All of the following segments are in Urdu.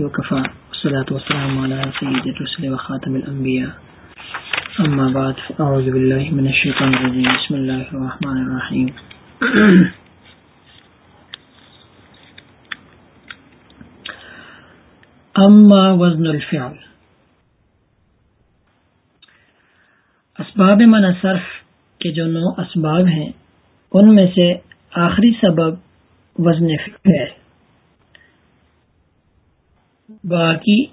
وكفى والصلاة والسلام على سيد الرسل وخاتم الأنبياء أما بعد فأعوذ بالله من الشيطان الرجيم بسم الله الرحمن الرحيم اما وزن الفعل. اسباب من صرف کے جو نو اسباب ہیں، ان میں سے آخری سبب وزن فعل باقی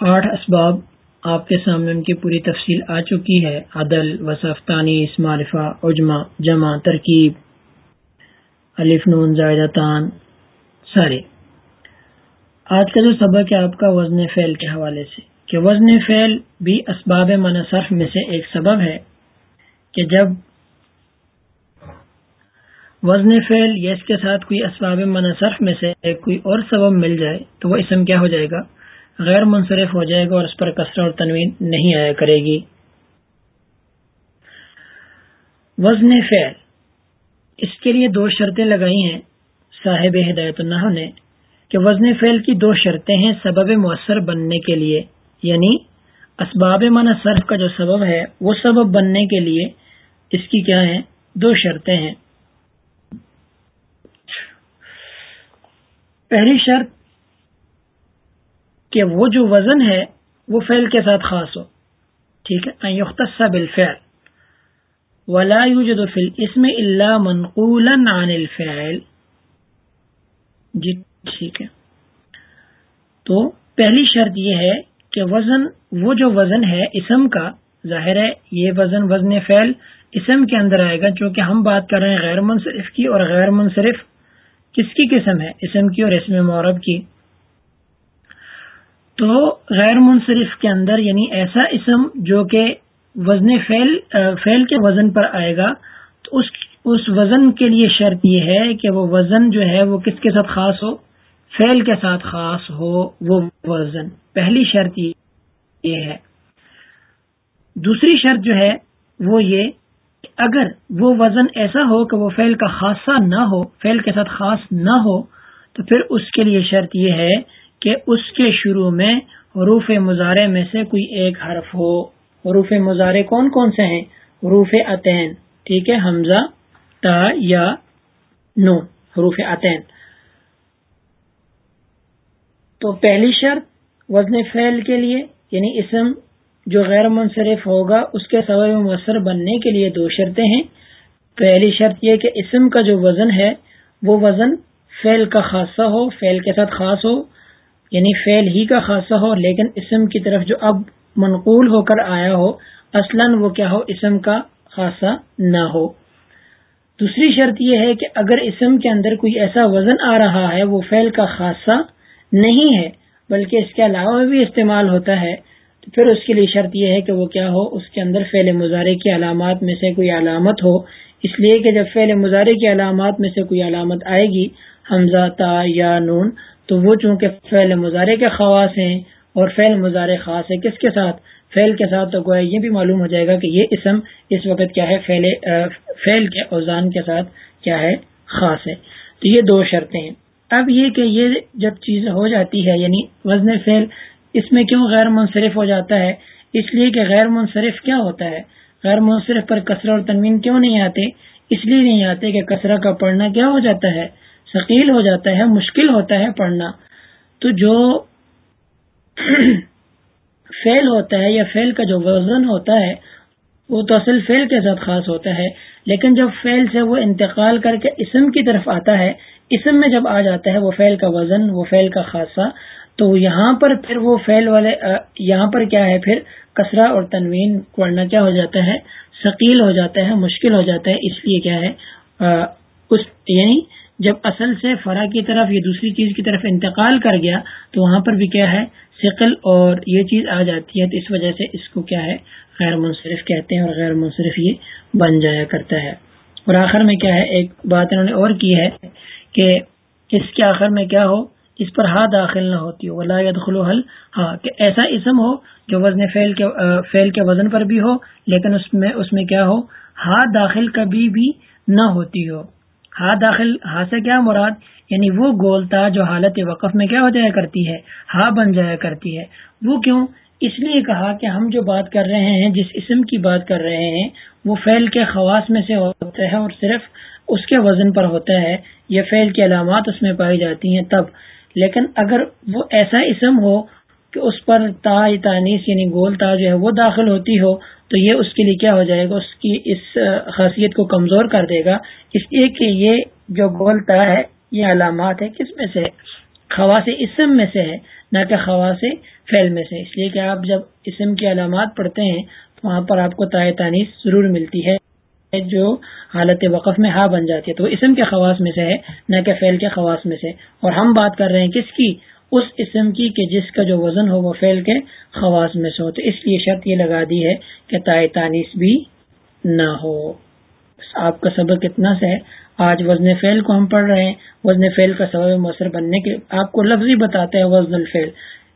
آٹھ اسباب آپ کے سامنے ان کی پوری تفصیل آ چکی ہے۔ عدل، وصف تانیس معرفہ اجما جمع، ترکیب، الف، نون، زائدہ، تان، سارے۔ آج کا جو سبق ہے آپ کا وزن فعل کے حوالے سے، کہ وزن فعل بھی اسباب منصرف میں سے ایک سبب ہے کہ جب وزن فعل یا اس کے ساتھ کوئی اسباب منصرف میں سے کوئی اور سبب مل جائے تو وہ اسم کیا ہو جائے گا؟ غیر منصرف ہو جائے گا اور اس پر کثرہ اور تنوین نہیں آیا کرے گی۔ وزن فعل۔ اس کے لیے دو شرطیں لگائی ہیں صاحب ہدایت اللہ نے کہ وزن فعل کی دو شرطیں ہیں سبب مؤثر بننے کے لیے یعنی اسباب من صرف کا جو سبب ہے، وہ سبب بننے کے لیے اس کی کیا ہیں؟ دو شرطیں ہیں۔ پہلی شرط کہ وہ جو وزن ہے وہ فعل کے ساتھ خاص ہو۔ ٹھیک ہے؟ یختص بالفعل۔ ولا يوجد في الاسم الا منقولا عن الفعل۔ جی ٹھیک ہے۔ تو پہلی شرط یہ ہے کہ وزن، وہ جو وزن ہے، اسم کا، ظاہر ہے، یہ وزن وزن فعل اسم کے اندر آئے گا چونکہ ہم بات کر رہے ہیں غیر منصرف کی اور غیر منصرف کس کی قسم ہے؟ اسم کی اور اسم معرب کی۔ تو غیر منصرف کے اندر یعنی ایسا اسم جو کہ وزن فیل فیل کے وزن پر آئے گا، تو اس اس وزن کے لیے شرط یہ ہے کہ وہ وزن جو ہے وہ کس کے ساتھ خاص ہو؟ فیل کے ساتھ خاص ہو وہ وزن۔ پہلی شرط یہ ہے۔ دوسری شرط جو ہے وہ یہ اگر وہ وزن ایسا ہو کہ وہ فیل کا خاصہ نہ ہو فیل کے ساتھ خاص نہ ہو، تو پھر اس کے لیے شرط یہ ہے کہ اس کے شروع میں حروف مظاہرے میں سے کوئی ایک حرف ہو۔ حروف مظاہرے کون کون سے ہیں؟ حروف عطین ٹھیک ہے، حمزہ، تا، یا نو حروف عطین تو پہلی شرط وزن فعل کے لیے یعنی اسم جو غیر منصرف ہوگا، اس کے سبب مؤثر بننے کے لیے دو شرطیں ہیں۔ پہلی شرط یہ کہ اسم کا جو وزن ہے، وہ وزن فعل کا خاصہ ہو، فعل کے ساتھ خاص ہو یعنی فعل ہی کا خاصہ ہو، لیکن اسم کی طرف جو اب منقول ہو کر آیا ہو، اصلا وہ کیا ہو، اسم کا خاصہ نہ ہو۔ دوسری شرط یہ ہے کہ اگر اسم کے اندر کوئی ایسا وزن آ رہا ہے، وہ فعل کا خاصہ نہیں ہے، بلکہ اس کے علاوہ بھی استعمال ہوتا ہے پھر اس کے لیے شرط یہ ہے کہ وہ کیا ہو، اس کے اندر فعل مظاہرے کی علامات میں سے کوئی علامت ہو۔ اس لیے کہ جب فعل مظاہرے کی علامات میں سے کوئی علامت آئے گی، حمزہ، تا، یا، نون، تو وہ چونکہ فعل مظاہرے کے خواص ہیں اور فعل مظاہرے خاص ہے کس کے ساتھ؟ فعل کے ساتھ تو گویا یہ بھی معلوم ہو جائے گا کہ یہ اسم اس وقت کیا ہے، فعل فعل کے اوزان کے ساتھ کیا ہے، خاص ہے۔ تو یہ دو شرطیں ہیں۔ اب یہ کہ یہ جب چیز ہو جاتی ہے یعنی وزن فعل اس میں کیوں غیر منصرف ہو جاتا ہے؟ اس لیے کہ غیر منصرف کیا ہوتا ہے؟ غیر منصرف پر کثرہ اور تنوین کیوں نہیں آتے؟ اس لیے نہیں آتے کہ کثرہ کا پڑھنا کیا ہو جاتا ہے؟ ثقیل ہو جاتا ہے، مشکل ہوتا ہے پڑھنا۔ تو جو فیل ہوتا ہے یا فیل کا جو وزن ہوتا ہے، وہ تو اصل فیل کے ساتھ خاص ہوتا ہے۔ لیکن جب فیل سے وہ انتقال کر کے اسم کی طرف آتا ہے، اسم میں جب آ جاتا ہے، وہ فیل کا وزن، وہ فیل کا خاصہ تو یہاں پر پھر وہ فیل والے یہاں پر کیا ہے؟ پھر کسرا اور تنوین پڑھنا کیا ہو جاتا ہے؟ ثقیل ہو جاتا ہے، مشکل ہو جاتا ہے۔ اس لیے کیا ہے؟ اس یعنی جب اصل سے فرا کی طرف یا دوسری چیز کی طرف انتقال کر گیا، تو وہاں پر بھی کیا ہے؟ ثقل اور یہ چیز آ جاتی ہے۔ تو اس وجہ سے اس کو کیا ہے؟ غیر منصرف کہتے ہیں اور غیر منصرف یہ بن جایا کرتا ہے۔ اور آخر میں کیا ہے؟ ایک بات انہوں نے اور کی ہے کہ اس کے آخر میں کیا ہو؟ اس پر ہا داخل نہ ہوتی ہو۔ ولا يدخل حل ہاں کہ ایسا اسم ہو جو وزن فعل کے فعل کے وزن پر بھی ہو، لیکن اس میں اس میں کیا ہو؟ ہا داخل کبھی بھی نہ ہوتی ہو۔ ہا داخل، ہا سے کیا مراد؟ یعنی وہ گولتا جو حالت وقف میں کیا ہو جایا کرتی ہے؟ ہا بن جایا کرتی ہے۔ وہ کیوں؟ اس لیے کہا کہ ہم جو بات کر رہے ہیں، جس اسم کی بات کر رہے ہیں، وہ فیل کے خواص میں سے ہوتا ہے اور صرف اس کے وزن پر ہوتا ہے۔ یا فیل کی علامات اس میں پائی جاتی ہیں تب۔ لیکن اگر وہ ایسا اسم ہو کہ اس پر تا تانیس یعنی گول تا جو ہے وہ داخل ہوتی ہو، تو یہ اس کے لیے کیا ہو جائے گا؟ اس کی اس خاصیت کو کمزور کر دے گا۔ اس لیے کہ یہ جو گولتا ہے، یہ علامات ہے کس میں سے خواص اسم میں سے ہے، نہ کہ خواص فیل میں سے۔ اس لیے کہ آپ جب اسم کی علامات پڑھتے ہیں، تو وہاں پر آپ کو تائے تانیس ضرور ملتی ہے۔ جو حالت وقف میں ہا بن جاتی ہے۔ تو وہ اسم کے خواص میں سے ہے، نہ کہ فیل کے خواص میں سے۔ اور ہم بات کر رہے ہیں کس کی؟ اس اسم کی کہ جس کا جو وزن ہو وہ فیل کے خواص میں سے ہو۔ تو اس لیے شرط یہ لگا دی ہے کہ تائے تانیس بھی نہ ہو۔ آپ کا سبق کتنا سے ہے؟ آج وزن فیل کو ہم پڑھ رہے ہیں۔ وزن فیل کا سبب مؤثر بننے کے آپ کو لفظ ہی بتاتے ہیں وزن الفیل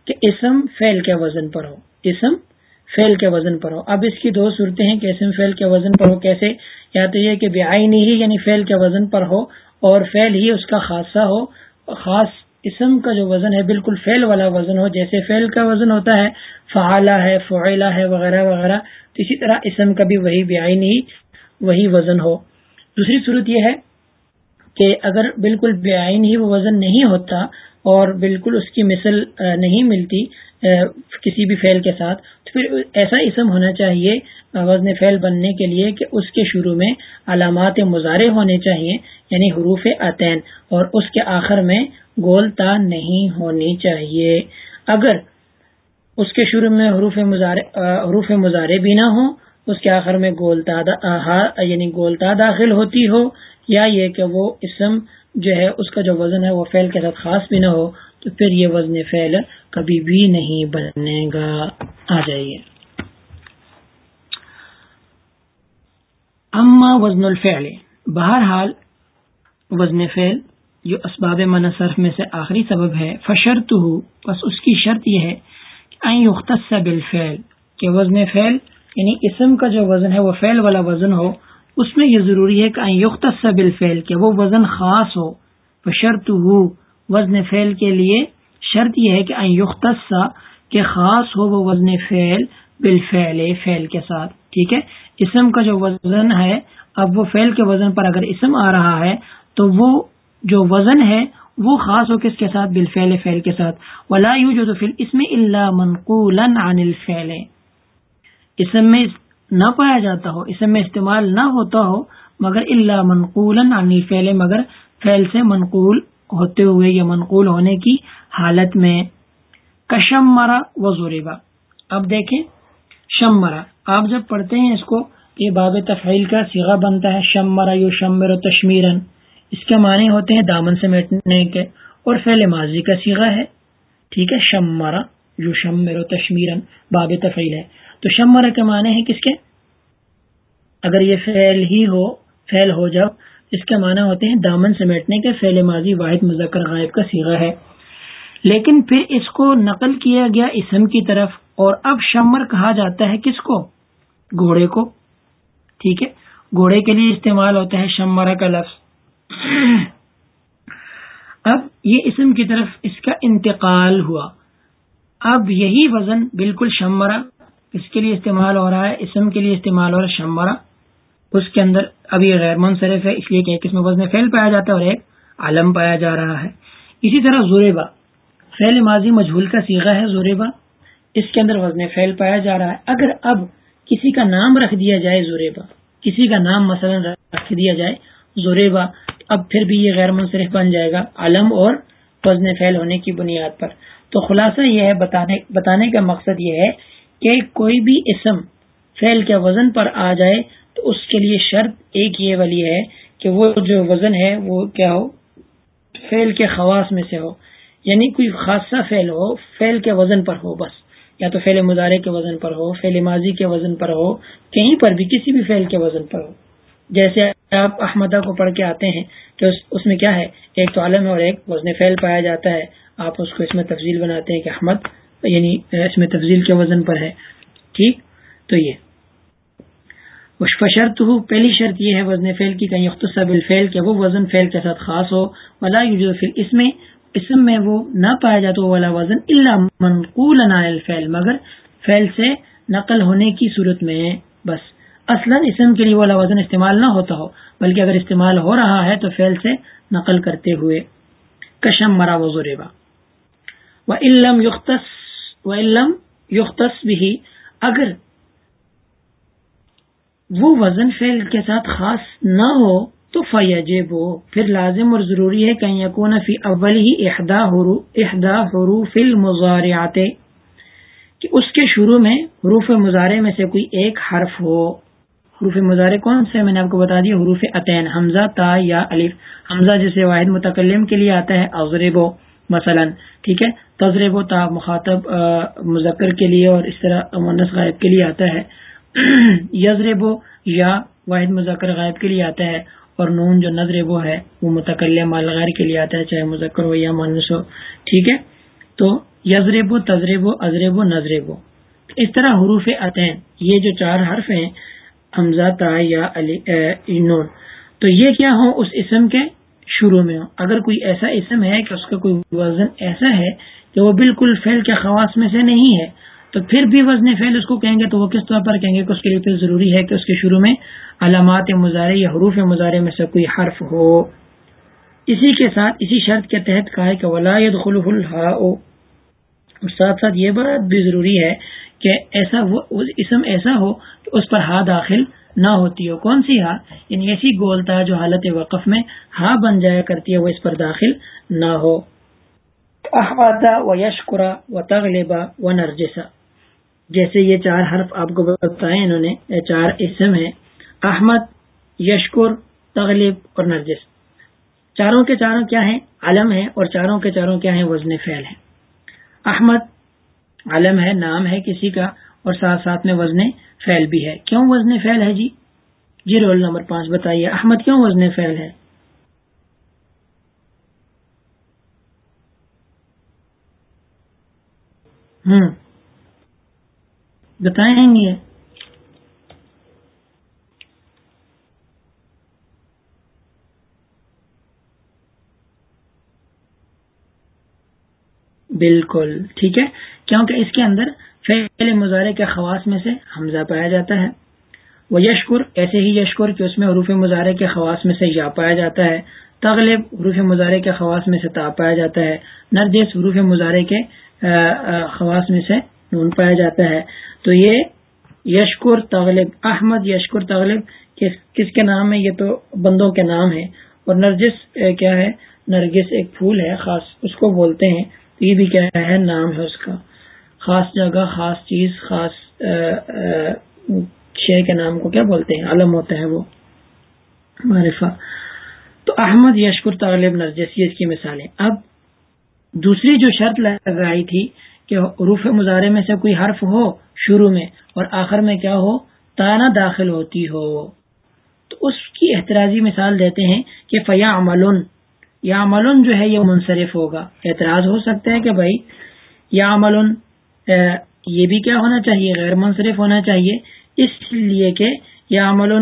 کہ اسم فیل کے وزن پر ہو۔ اسم فیل کے وزن پر ہو اب اس کی دو صورتیں ہیں، کہ اسم فیل کے وزن پر ہو کیسے؟ یا تو یہ کہ بے ہی یعنی فیل کے وزن پر ہو اور فیل ہی اس کا خاصہ ہو۔ خاص اسم کا جو وزن ہے، بالکل فیل والا وزن ہو، جیسے فیل کا وزن ہوتا ہے فعالہ ہے، فعلا ہے، وغیرہ وغیرہ۔ تو اسی طرح اسم کا بھی وہی بے آئی وہی وزن ہو۔ دوسری صورت یہ ہے کہ اگر بالکل بے ہی وہ وزن نہیں ہوتا اور بالکل اس کی مثل نہیں ملتی کسی بھی فعل کے ساتھ پھر ایسا اسم ہونا چاہیے وزن فعل بننے کے لیے کہ اس کے شروع میں علامات مظاہرے ہونے چاہیے یعنی حروف عطین اور اس کے آخر میں گول تا نہیں ہونی چاہیے۔ اگر اس کے شروع میں حروف حروف مظاہرے بھی نہ ہوں، اس کے آخر میں گولتا یعنی گولتا داخل ہوتی ہو، یا یہ کہ وہ اسم جو ہے، اس کا جو وزن ہے، وہ فیل کے ساتھ خاص بھی نہ ہو تو پھر یہ وزن فیل کبھی بھی نہیں بنے گا۔ آ جائیے۔ اما وزن الفعل، بہرحال وزن فعل جو اسباب منصرف میں سے آخری سبب ہے فشرت ہو بس اس کی شرط یہ ہے کہ بالفعل، کہ وزن فعل یعنی اسم کا جو وزن ہے، وہ فعل والا وزن ہو، اس میں یہ ضروری ہے کہ یختص بالفعل، کہ وہ وزن خاص ہو۔ شرط ہو وزن فعل کے لیے شرط یہ ہے کہ یختص کہ خاص ہو وہ وزن فعل بالفعل، فعل کے ساتھ، ٹھیک ہے؟ اسم کا جو وزن ہے، اب وہ فعل کے وزن پر اگر اسم آ رہا ہے، تو وہ جو وزن ہے، وہ خاص ہو کس کے ساتھ؟ بالفعل، فعل کے ساتھ۔ ولا یو جو تو اس میں اللہ منقول عن الفعل۔ اسم میں نہ پایا جاتا ہو، اسم میں استعمال نہ ہوتا ہو، مگر اللہ منقول فیل مگر فیل سے منقول ہوتے ہوئے یا منقول ہونے کی حالت میں کشم مرا و زوریبا اب دیکھیں شم مرا آپ جب پڑھتے ہیں اس کو، یہ باب تفعیل کا سیگا بنتا ہے شم مرا یو شمر و تشمیرن۔ اس کے معنی ہوتے ہیں دامن سے میٹنے کے، اور فیل ماضی کا سیگا ہے۔ ٹھیک ہے شم مرا یو شمر و تشمیرن، باب تفعیل ہے۔ تو شمر کے معنی ہے کس کے؟ اگر یہ فعل ہی ہو، فعل ہو جاؤ اس کے معنی ہوتے ہیں دامن سمیٹنے کے فعل ماضی واحد مذکر غائب کا سیگا ہے۔ لیکن پھر اس کو نقل کیا گیا اسم کی طرف اور اب شمر کہا جاتا ہے کس کو؟ گھوڑے کو۔ ٹھیک ہے؟ گھوڑے کے لیے استعمال ہوتا ہے شمرا کا لفظ۔ اب یہ اسم کی طرف اس کا انتقال ہوا۔ اب یہی وزن بالکل شمرا اس کے لیے استعمال ہو رہا ہے، اسم کے لیے استعمال ہو رہا ہے شمبرا اس کے اندر اب یہ غیر منصرف ہے، اس لیے کہ ایک اس میں وزن فیل پایا جاتا ہے اور ایک عالم پایا جا رہا ہے۔ اسی طرح زوریبا فیل ماضی مجھول کا سیگا ہے زوریبا اس کے اندر وزن فیل پایا جا رہا ہے۔ اگر اب کسی کا نام رکھ دیا جائے زوریبا کسی کا نام مثلا رکھ دیا جائے زوریبا اب پھر بھی یہ غیر منصرف بن جائے گا علم اور وزن فیل ہونے کی بنیاد پر۔ تو خلاصہ یہ ہے، بتانے بتانے کا مقصد یہ ہے کہ کوئی بھی اسم فیل کے وزن پر آ جائے تو اس کے لیے شرط ایک یہ والی ہے کہ وہ جو وزن ہے وہ کیا ہو؟ فیل کے خواص میں سے ہو۔ یعنی کوئی خاصہ فیل ہو فیل کے وزن پر ہو بس۔ یا تو فیل مظاہرے کے وزن پر ہو فیل ماضی کے وزن پر ہو، کہیں پر بھی کسی بھی فیل کے وزن پر ہو۔ جیسے آپ احمدہ کو پڑھ کے آتے ہیں کہ اس میں کیا ہے؟ ایک تو عالم ہے اور ایک وزن فیل پایا جاتا ہے۔ آپ اس کو اس میں تفصیل بناتے ہیں کہ احمد یعنی اس میں تفضیل کے وزن پر ہے۔ ٹھیک؟ تو یہ۔ فشرط ہو پہلی شرط یہ ہے وزن فیل کی کہیں یختصب الفیل کہ وہ وزن فیل کے ساتھ خاص ہو، ولا فل اس میں اسم میں وہ نہ پایا جاتا والا وزن اللہ منقول الفیل مگر فیل سے نقل ہونے کی صورت میں بس۔ اصلا اسم کے لیے والا وزن استعمال نہ ہوتا ہو، بلکہ اگر استعمال ہو رہا ہے تو فیل سے نقل کرتے ہوئے۔ کشم مرا وزوریبا و علم یختص و علم یختص بھی اگر وہ وزن فیل کے ساتھ خاص نہ ہو تو فیجب ہو۔ پھر لازم اور ضروری ہے کہ یقون فی اول ہی احدا احدا حروف المزارعات کہ اس کے شروع میں حروف مظاہرے میں سے کوئی ایک حرف ہو۔ حروف مظاہرے کون سے میں نے آپ کو بتا دیا، حروف عطین حمزہ، تا یا الف۔ حمزہ جسے واحد متکلم کے لیے آتا ہے، اضرب مثلا، ٹھیک ہے؟ تجرب و تا مخاطب مذکر کے لیے اور اس طرح مونس غائب کے لیے آتا ہے۔ یزرب یا واحد مذکر غائب کے لیے آتا ہے اور نون جو نظر وہ ہے، وہ متکلم الغیر کے لیے آتا ہے، چاہے مذکر ہو یا مانس ہو، ٹھیک ہے؟ تو یزرب و تجرب و ازرب و نظرب اس طرح حروف عطین یہ جو چار حرف ہیں، حمزہ، تا، یا، علی نون، تو یہ کیا ہو اس اسم کے شروع میں ہو اگر کوئی ایسا اسم ہے کہ اس کا کوئی وزن ایسا ہے کہ وہ بالکل فیل کے خواص میں سے نہیں ہے تو پھر بھی وزن فیل اس کو کہیں گے تو وہ کس طور پر کہیں گے کہ اس کے لیے پھر ضروری ہے کہ اس کے شروع میں علامات مظاہرے یا حروف مظاہرے میں سے کوئی حرف ہو۔ اسی کے ساتھ اسی شرط کے تحت کہا ہے کہ ولاد خلف الحا اور ساتھ ساتھ یہ بات بھی ضروری ہے کہ ایسا وہ اسم ایسا ہو کہ اس پر ہا داخل نہ ہوتی ہو۔ کون سی ہا؟ یعنی ایسی گولتا جو حالت وقف میں ہا بن جایا کرتی ہے، وہ اس پر داخل نہ ہو۔ احواتا و یشکرا و تغلبا و نرجسا جیسے یہ چار حرف آپ کو بتائے انہوں نے، یہ چار اسم ہیں، احمد، یشکر تغلب اور نرجس چاروں کے چاروں کیا ہیں؟ علم ہے اور چاروں کے چاروں کیا ہیں؟ وزن فعل ہے احمد، علم ہے، نام ہے کسی کا اور ساتھ ساتھ میں وزن فیل بھی ہے۔ کیوں وزن فیل ہے جی؟ جی رول نمبر پانچ بتائیے، احمد کیوں وزن فیل ہے؟ ہوں۔ بتائیں گے۔ بالکل، ٹھیک ہے۔ کیونکہ اس کے اندر فعل مظاہرے کے خواص میں سے حمزہ پایا جاتا ہے۔ وہ یشکر ایسے ہی یشکر کہ اس میں حروف مظاہرے کے خواص میں سے یا پایا جاتا ہے۔ تغلب، حروف مظاہرے کے خواص میں سے تا پایا جاتا ہے۔ نرجس، حروف مظاہرے کے خواص میں سے نون پایا جاتا ہے۔ تو یہ یشکر تغلب، احمد یشکر تغلب، کس کے نام ہے؟ یہ تو بندوں کے نام ہے اور نرجس کیا ہے؟ نرگس ایک پھول ہے، خاص اس کو بولتے ہیں۔ تو یہ بھی کیا ہے؟ نام ہے اس کا۔ خاص جگہ، خاص چیز، خاص شے کے نام کو کیا بولتے ہیں؟ علم ہوتا ہے وہ۔ معرفہ۔ تو احمد یشکر طالب نرجس یہ اس کی مثال ہے۔ اب دوسری جو شرط لگائی تھی کہ روف مظاہرے میں سے کوئی حرف ہو شروع میں اور آخر میں کیا ہو؟ تانا داخل ہوتی ہو۔ تو اس کی احتراضی مثال دیتے ہیں کہ فیا عمل یا عمل جو ہے یہ منصرف ہوگا۔ اعتراض ہو سکتا ہے کہ بھائی یا عمل یہ بھی کیا ہونا چاہیے؟ غیر منصرف ہونا چاہیے۔ اس لیے کہ یا عمل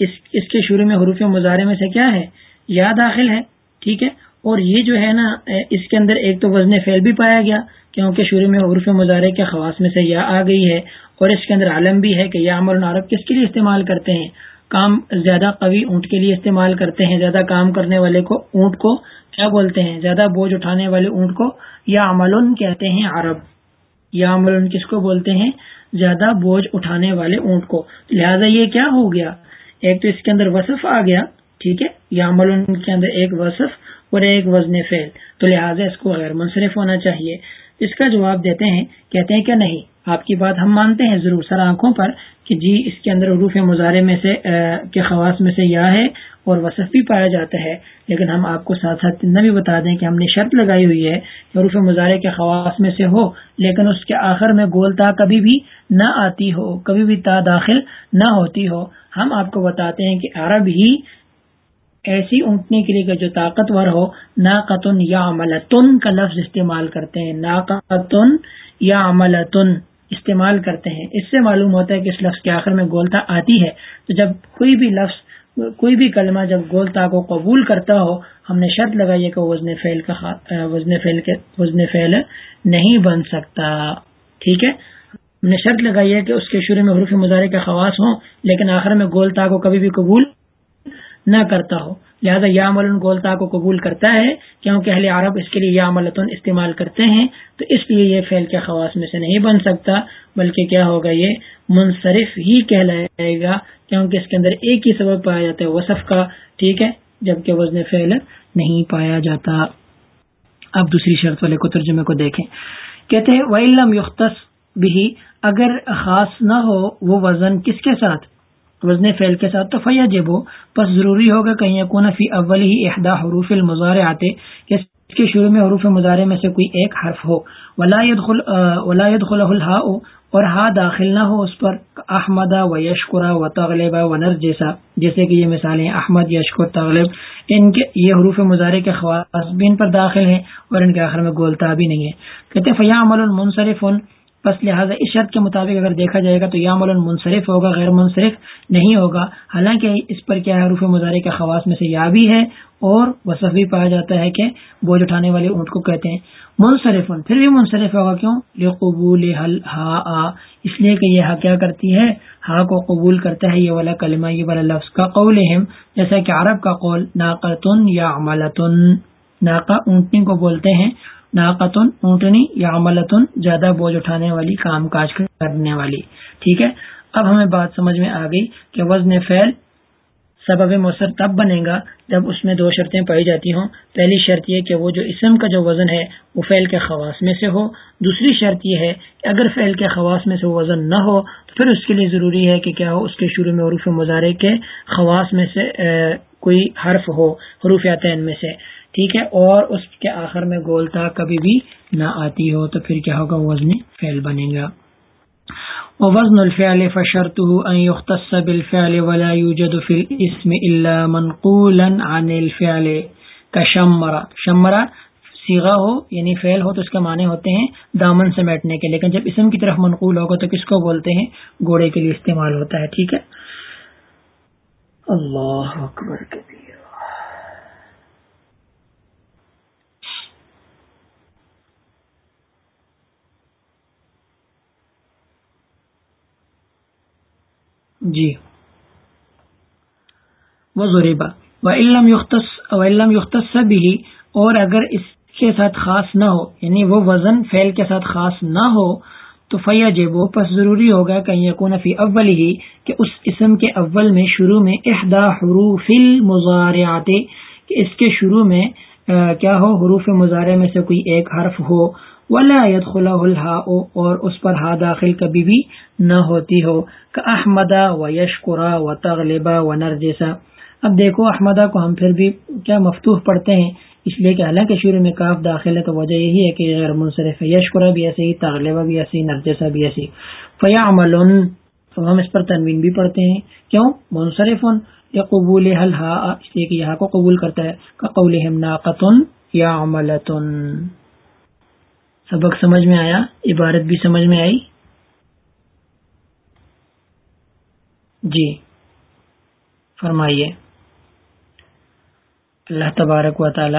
اس کے شروع میں حروف مظاہرے میں سے کیا ہے؟ یا داخل ہے۔ ٹھیک ہے۔ اور یہ جو ہے نا اس کے اندر ایک تو وزن فعل بھی پایا گیا، کیونکہ شروع میں حروف مظاہرے کے خواص میں سے یا آ گئی ہے، اور اس کے اندر عالم بھی ہے کہ یا عمل عرب کس کے لیے استعمال کرتے ہیں۔ کام زیادہ قوی اونٹ کے لیے استعمال کرتے ہیں، زیادہ کام کرنے والے کو اونٹ کو کیا بولتے ہیں؟ زیادہ بوجھ اٹھانے والے اونٹ کو یا عمل کہتے ہیں عرب۔ یا عمل کس کو بولتے ہیں؟ زیادہ بوجھ اٹھانے والے اونٹ کو۔ لہذا یہ کیا ہو گیا؟ ایک تو اس کے اندر وصف آ گیا، ٹھیک ہے؟ یا عمل کے اندر ایک وصف اور ایک وزن فیل تو لہٰذا اس کو غیر منصرف ہونا چاہیے۔ اس کا جواب دیتے ہیں، کہتے ہیں کہ نہیں، آپ کی بات ہم مانتے ہیں ضرور سر آنکھوں پر کہ جی اس کے اندر عروف مظاہرے میں سے کے خواص میں سے یا ہے اور وصف بھی پایا جاتا ہے۔ لیکن ہم آپ کو ساتھ ساتھ اتنا بھی بتا دیں کہ ہم نے شرط لگائی ہوئی ہے کہ عروف مظاہرے کے خواص میں سے ہو، لیکن اس کے آخر میں گول تا کبھی بھی نہ آتی ہو، کبھی بھی تا داخل نہ ہوتی ہو۔ ہم آپ کو بتاتے ہیں کہ عرب ہی ایسی اونٹنے کے لیے جو طاقتور ہو نا قطن یا عملتن کا لفظ استعمال کرتے ہیں۔ نا قطن یا عملتن استعمال کرتے ہیں۔ اس سے معلوم ہوتا ہے کہ اس لفظ کے آخر میں گولتا آتی ہے۔ تو جب کوئی بھی لفظ، کوئی بھی کلمہ جب گولتا کو قبول کرتا ہو، ہم نے شرط لگائی ہے کہ وزن فعل کا وزن فعل کے، وزن فعل نہیں بن سکتا۔ ٹھیک ہے؟ ہم نے شرط لگائی ہے کہ اس کے شروع میں حروف مظاہرے کا خواص ہوں، لیکن آخر میں گولتا کو کبھی بھی قبول نہ کرتا ہو۔ لہذا یا ملن گولتا کو قبول کرتا ہے، کیونکہ اہل عرب اس کے لیے یا ملتن استعمال کرتے ہیں، تو اس لیے یہ فعل کے خواص میں سے نہیں بن سکتا، بلکہ کیا ہوگا یہ منصرف ہی کہلائے گا، کیونکہ اس کے اندر ایک ہی سبب پایا جاتا ہے، وصف کا، ٹھیک ہے؟ جبکہ وزن فعل نہیں پایا جاتا۔ اب دوسری شرط والے کو ترجمے کو دیکھیں۔ کہتے ہیں وَإِلَّمْ يُخْتَصْ بھی اگر خاص نہ ہو، وہ وزن کس کے ساتھ؟ وزن فعل کے ساتھ تو فیا جب ہو بس ضروری ہوگا کہیں کون فی اول ہی احدا حروف المزار آتے کہ اس کے شروع میں حروف مظاہرے میں سے کوئی ایک حرف ہو۔ ولاد خلا اور ہا داخل نہ ہو اس پر احمد و یشکرا و تغلب و نر جیسا جیسے کہ یہ مثالیں احمد، یشکر، تغلب، ان کے، یہ حروف مظاہرے کے خواص بھی ان پر داخل ہیں، اور ان کے آخر میں گولتا بھی نہیں ہے۔ کہتے فیا عمل منصرف بس لہٰذا اس شرط کے مطابق اگر دیکھا جائے گا تو یا مول منصرف ہوگا، غیر منصرف نہیں ہوگا۔ حالانکہ اس پر کیا ہے حروف مظاہرے کے خواص میں سے یا بھی ہے اور وصف بھی پایا جاتا ہے کہ بوجھ اٹھانے والے اونٹ کو کہتے ہیں۔ منصرف پھر بھی منصرف ہوگا کیوں؟ یہ قبول حل ہا آ اس لیے کہ یہ ہا کیا کرتی ہے؟ ہا کو قبول کرتا ہے، یہ والا کلمہ، یہ والا لفظ کا قول جیسا کہ عرب کا قول، ناقتن یا عملتن۔ ناقا اونٹنی کو بولتے ہیں۔ ناقتن، اونٹنی یا عملتن، زیادہ بوجھ اٹھانے والی، کام کاج کرنے والی۔ ٹھیک ہے؟ اب ہمیں بات سمجھ میں آ گئی کہ وزن فعل سبب مؤثر تب بنے گا جب اس میں دو شرطیں پائی جاتی ہوں۔ پہلی شرط یہ کہ وہ جو اسم کا جو وزن ہے، وہ فعل کے خواص میں سے ہو۔ دوسری شرط یہ ہے کہ اگر فعل کے خواص میں سے وہ وزن نہ ہو، تو پھر اس کے لیے ضروری ہے کہ کیا ہو، اس کے شروع میں حروف مظاہرے کے خواص میں سے کوئی حرف ہو، حروف عطین میں سے۔ ٹھیک ہے، اور اس کے آخر میں گولتا کبھی بھی نہ آتی ہو، تو پھر کیا ہوگا؟ وزن فعل بنے گا۔ وزن الفعل فشرطه ان يختص بالفعل ولا يوجد في الاسم الا منقولا عن الفعل كشمر شمرا سیغا ہو یعنی فعل ہو، تو اس کے معنی ہوتے ہیں دامن سے بیٹھنے کے۔ لیکن جب اسم کی طرف منقول ہوگا، تو کس کو بولتے ہیں؟ گھوڑے کے لیے استعمال ہوتا ہے، ٹھیک ہے؟ اللہ اکبر کبیر۔ جی۔ وہ ضریبہ و علم یختص و علم یختص بھی اور اگر اس کے ساتھ خاص نہ ہو یعنی وہ وزن فعل کے ساتھ خاص نہ ہو، تو فیا جب پس ضروری ہوگا کہ یقون فی اول ہی کہ اس اسم کے اول میں، شروع میں احدا حروف المزارعات کہ اس کے شروع میں کیا ہو؟ حروف مظاہرے میں سے کوئی ایک حرف ہو۔ ولا يدخله الهاء اور اس پر ہا داخل کبھی بھی نہ ہوتی ہو۔ کہ احمدہ و یشکرا و تغلبا و نرجسا اب دیکھو احمدہ کو ہم پھر بھی کیا مفتوح پڑھتے ہیں، اس لیے کہ حالانکہ شروع میں کاف داخل ہے، تو وجہ یہی ہے کہ غیر منصرف ہے۔ یشکرا بھی ایسے ہی تغلبہ بھی ایسی نرجسا بھی ایسی فیا عمل تو ہم اس پر تنوین بھی پڑھتے ہیں۔ کیوں؟ منصرف۔ یا قبول حل ہا اس لیے کہ یہاں کو قبول کرتا ہے۔ کہ قول ناقتن یا عملتن سبق سمجھ میں آیا، عبارت بھی سمجھ میں آئی۔ جی۔ فرمائیے۔ اللہ تبارک و تعالی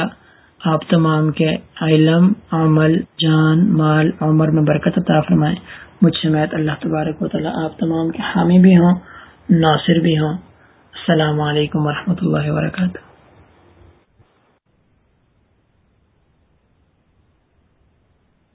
آپ تمام کے علم، عمل، جان، مال، عمر میں برکت عطا فرمائے۔ مجھ سمیت اللہ تبارک و تعالی آپ تمام کے حامی بھی ہوں، ناصر بھی ہوں۔ السلام علیکم ورحمۃ اللہ وبرکاتہ۔